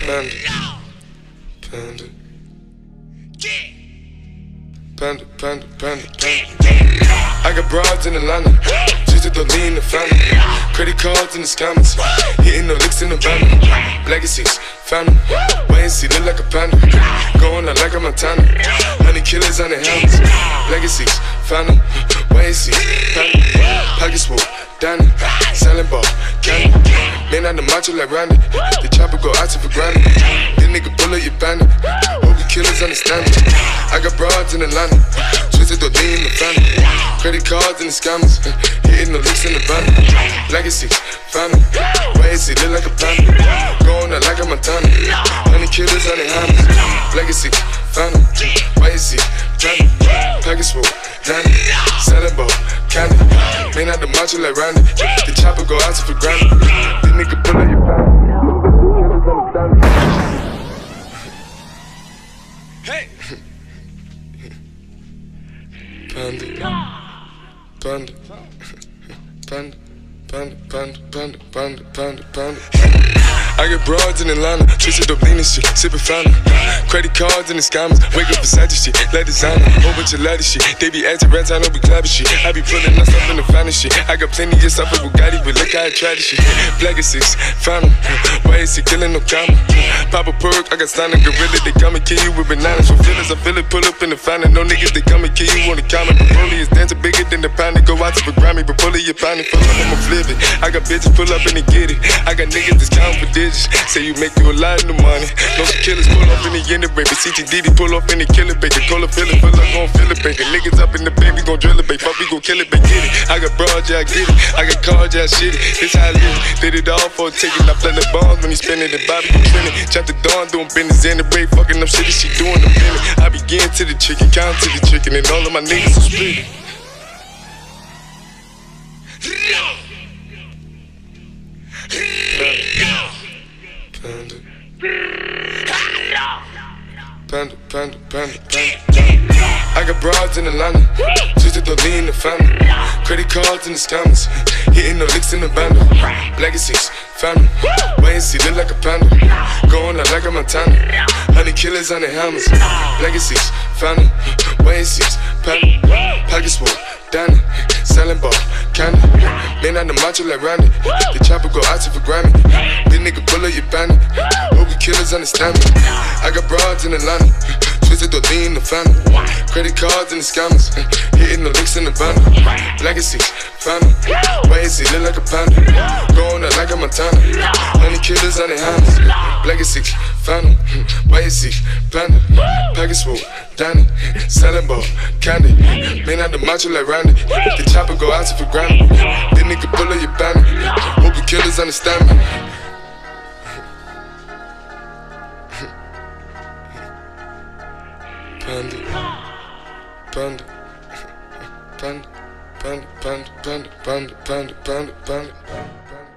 Panda. Panda. Panda, panda, panda, panda. I got broads in Atlanta. Just to lean the family. Credit cards in the scammers. Hitting the licks in the van. Legacies, family. Wait and see, look like a panda. Going out like a Montana. Honey killers on the helmets. Legacies, family. Wait and see, family. Pockets full, Danny. Selling ball, macho like Randy. The chopper go out for granted. This nigga bullet, you bandit. Hope the killers understand me. I got broads in Atlanta. Twisted the in the family. Credit cards and the scammers. Hitting the licks in the van. Legacy, family. Why is he look like a panda? Going out like a Montana. Honey killers on the hammers. Legacy, Danny. Ball, candy. Man out the macho like Randy. The chopper go out for granted. This nigga pull up your. Killers. Hey! Panda. Panda. Panda. Panda, panda, panda, panda, panda, panda. I get broads in Atlanta, lean and shit, sippin' fountain. Credit cards and the scammers, wake up beside this shit, let designer, whole bunch of ladder shit. They be acting rats, I know we clapping shit. I be pulling us up in the finest shit. I got plenty of stuff with Bugatti, but look how I try this shit. Black is six, fountain. Why is he killing no comma? Pop a perk, I got standing gorilla, they come and kill you with bananas. For feelings, I feel it, pull up in the fountain. No niggas, they come and kill you on the counter. The Broly is dancing bigger than the pound. Go out to the Grammy, but pull it, you pound it, pull up, I'ma flip it. I got bitches pull up and they get it. I got niggas that's counting for digits. Say you make you a lot of money. No killers pull up in the end of baby. CTDD pull up in the killer baby. Call fill it, fill up, gon' fill it, baby. Niggas up in the baby, gon' drill it, baby. Fuck, we gon' kill it, baby. Get it. I got broad, yeah, I get it. I got cards, yeah, I shit it. This how I live. Did it all for a ticket. I play the bombs when he spinning the Bobby gon' spin it. Chop the dawn, doing business in the break. Fucking up shit, she doing the minute. I begin to the chicken, count to the chicken, and all of my niggas are split. Panda. Panda, panda, panda. I got broads in Atlanta, twisted the lean in the family. Credit cards in the scammers, hitting the licks in the bundle. Legacies, family, wait and see, look like a panda. Going out like a Montana, honey killers on the hammers. Legacies, family, wait and see, panda. Pockets full, Danny, selling ball, candy. Man on the macho like Randy, the chopper go out for Grammy. This nigga bullet, you bandit. Hope you killers understand me. I got broads in Atlanta, twisted the lean the family. Credit cards and the scammers, hitting the licks in the bundle. Legacy, family, why is he look like a panda? Going out like a Montana, honey killers on the hammers. Legacy, family, why is he panda? Package full, Danny, selling ball, candy. Man out the macho like Randy, the chopper go out for granted. Nigga pull up your bandit. Hope you killers understand me. Panda. Panda. Panda. Panda. Panda. Panda. Panda. Panda. Panda. Panda.